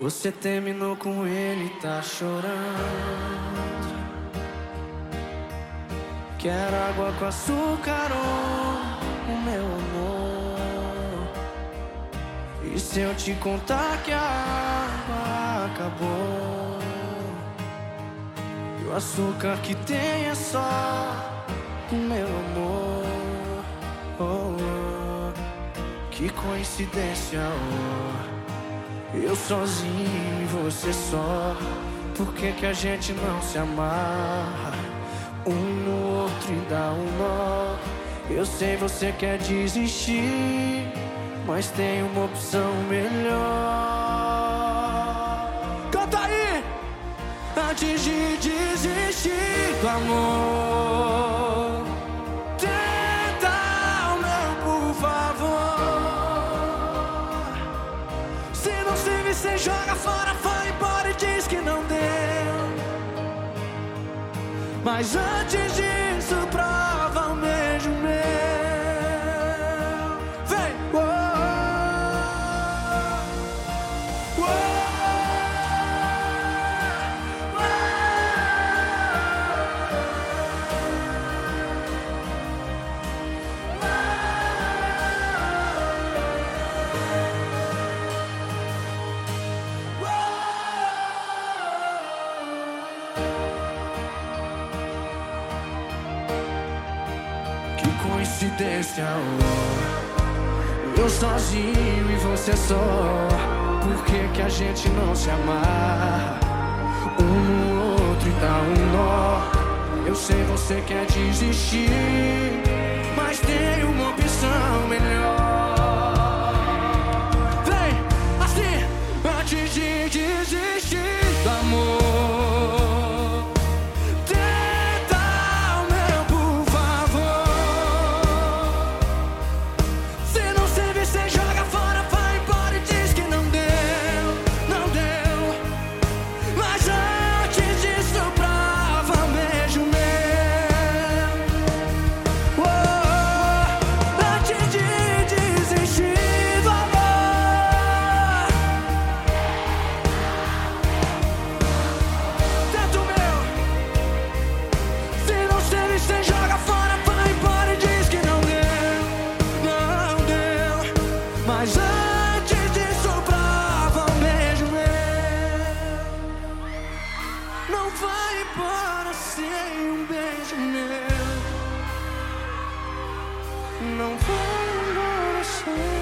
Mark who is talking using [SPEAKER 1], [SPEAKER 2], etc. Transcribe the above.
[SPEAKER 1] Você terminou com ele, tá chorando. Quero água com açúcar, oh, o meu amor. E se eu te contar que a água acabou? E o açúcar que tem é só o meu amor. Oh, oh. Que coincidência, oh. Eu sozinho e você só. Por que, que a gente não se amarra? Um no outro e dá um nó. Eu sei você quer desistir, mas tem uma opção melhor. Canta aí! Antes de desistir do amor. Você joga fora, vai embora e diz que não deu. Mas antes disso, prova o mesmo meu. Vem! Uou, uou, coincidência, oh. Eu sozinho e você só. Por que, que a gente não se amarra? Um no outro e dá um nó. Eu sei você quer desistir, mas tem uma opção melhor. para ser um beijo meu. Não vou embora sem.